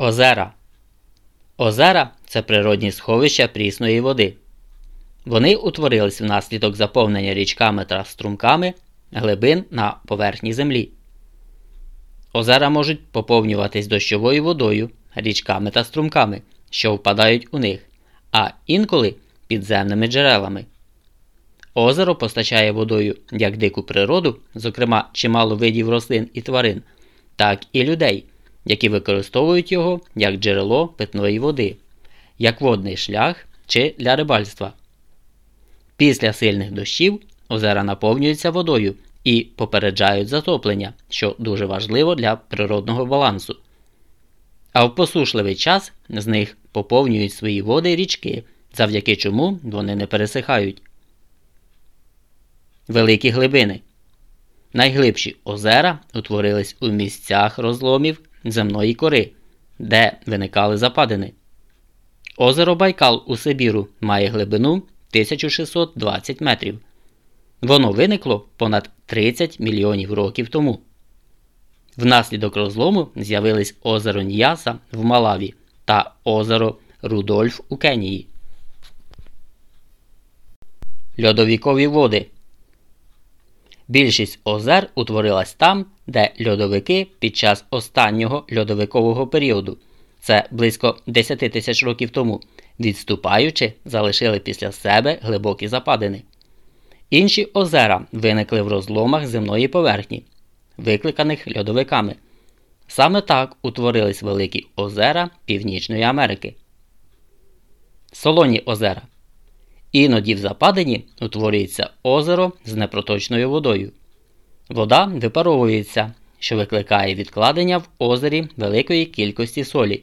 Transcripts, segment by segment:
Озера. Озера це природні сховища прісної води. Вони утворились внаслідок заповнення річками та струмками глибин на поверхні землі. Озера можуть поповнюватись дощовою водою, річками та струмками, що впадають у них, а інколи підземними джерелами. Озеро постачає водою як дику природу, зокрема чимало видів рослин і тварин, так і людей які використовують його як джерело питної води, як водний шлях чи для рибальства. Після сильних дощів озера наповнюються водою і попереджають затоплення, що дуже важливо для природного балансу. А в посушливий час з них поповнюють свої води річки, завдяки чому вони не пересихають. Великі глибини. Найглибші озера утворились у місцях розломів земної кори, де виникали западини. Озеро Байкал у Сибіру має глибину 1620 метрів. Воно виникло понад 30 мільйонів років тому. Внаслідок розлому з'явились озеро Ніяса в Малаві та озеро Рудольф у Кенії. Льодовікові води Більшість озер утворилась там, де льодовики під час останнього льодовикового періоду, це близько 10 тисяч років тому, відступаючи, залишили після себе глибокі западини. Інші озера виникли в розломах земної поверхні, викликаних льодовиками. Саме так утворились великі озера Північної Америки. Солоні озера. Іноді в западині утворюється озеро з непроточною водою. Вода випаровується, що викликає відкладення в озері великої кількості солі.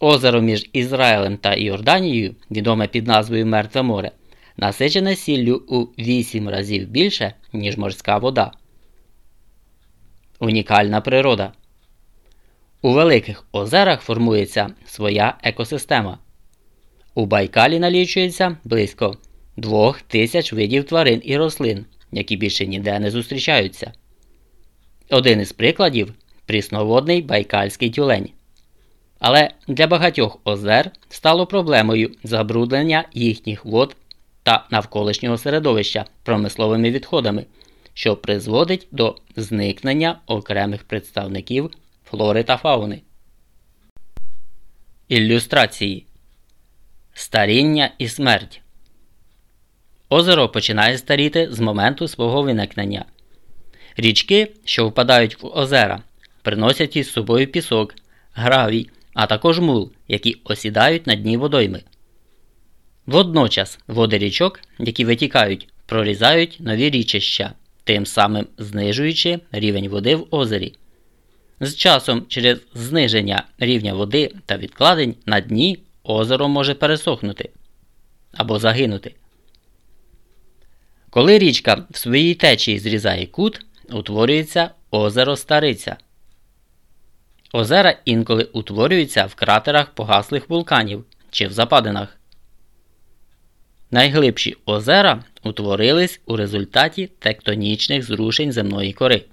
Озеро між Ізраїлем та Йорданією, відоме під назвою Мертве море, насичене сіллю у 8 разів більше, ніж морська вода. Унікальна природа. У великих озерах формується своя екосистема. У Байкалі налічується близько 2000 видів тварин і рослин, які більше ніде не зустрічаються. Один із прикладів прісноводний байкальський тюлень. Але для багатьох озер стало проблемою забруднення їхніх вод та навколишнього середовища промисловими відходами, що призводить до зникнення окремих представників флори та фауни. Ілюстрації Старіння і смерть. Озеро починає старіти з моменту свого виникнення. Річки, що впадають в озера, приносять із собою пісок, гравій, а також мул, які осідають на дні водойми. Водночас води річок, які витікають, прорізають нові річища, тим самим знижуючи рівень води в озері. З часом через зниження рівня води та відкладень на дні озеро може пересохнути або загинути. Коли річка в своїй течії зрізає кут, утворюється озеро Стариця. Озера інколи утворюються в кратерах погаслих вулканів чи в западинах. Найглибші озера утворились у результаті тектонічних зрушень земної кори.